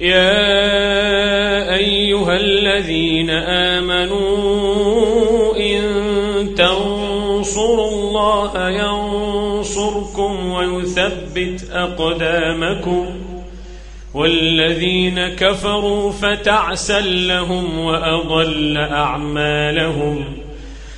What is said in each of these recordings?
يا أيها الذين آمنوا إن تنصروا الله ينصركم ويثبت أقدامكم والذين كفروا فتعسا لهم وأضل أعمالهم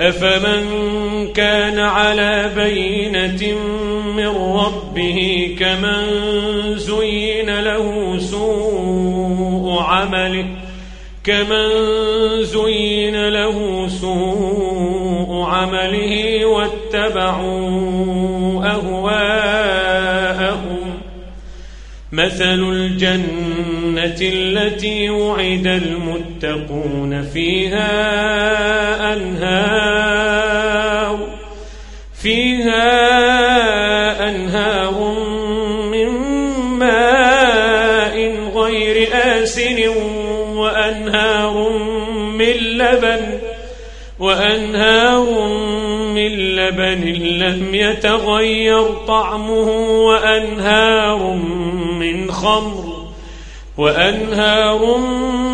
أفمن كان على بينة من ربه كمن زين له سوء عمله كمن زين له سوء عمله واتبعوا أهواءهم مثل الجنة التي وعد المتقون فيها أنهار فيها أنهار من ماء غير آسن وأنهار من لبن وأنهار من لبن لم يتغير طعمه وأنهار من خمر وأنهار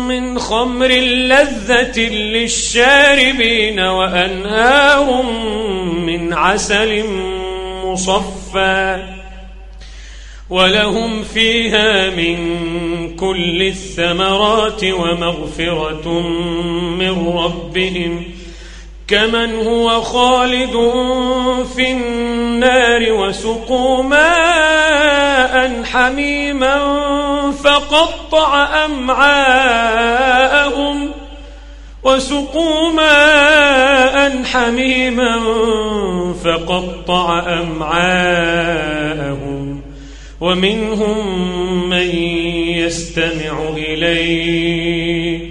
من خمر لذة للشاربين وأنهار من عسل مصفى ولهم فيها من كل الثمرات ومغفرة من ربهم كمن هو خالد في النار وسقوا ماء حميما فقطع أمعاءهم وسقوا ماء حميما فقطع أمعاءهم ومنهم من يستمع إليك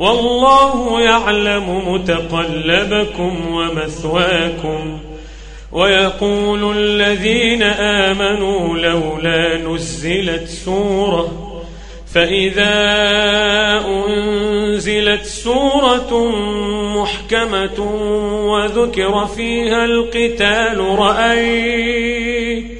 والله يعلم متقلبكم ومثواكم ويقول الذين آمنوا لولا نزلت سورة فإذا أنزلت سورة محكمة وذكر فيها القتال رأيت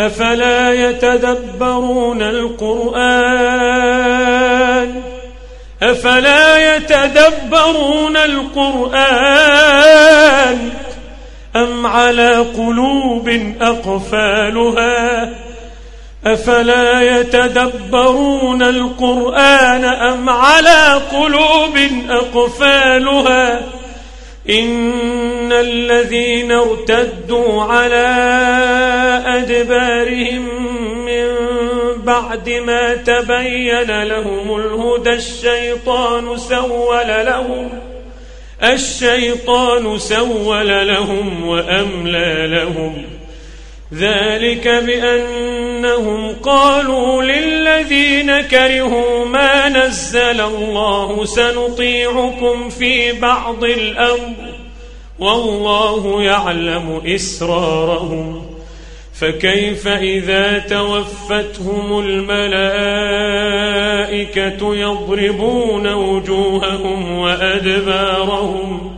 أفلا يتدبرون القرآن؟ أفلا يتدبرون القرآن؟ أم على قلوب أقفالها؟ أفلا يتدبرون القرآن أم على قلوب أقفالها؟ إن الذين ارتدوا على أدبارهم من بعد ما تبين لهم الهدى الشيطان سول لهم الشيطان سول لهم وأملى لهم. ذلك بأنهم قالوا للذين كرهوا ما نزل الله سنطيعكم في بعض الأمر. والله يعلم إسرارهم. فكيف إذا توفتهم الملائكة يضربون وجوههم وأدبارهم؟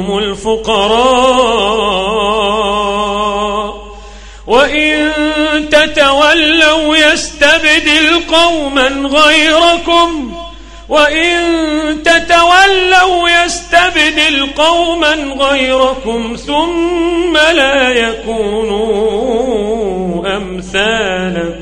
هم الفقراء. وإن تتولوا يستبدل قوما غيركم. وإن تتولوا يستبدل قوما غيركم ثم لا يكونوا أمثالكم.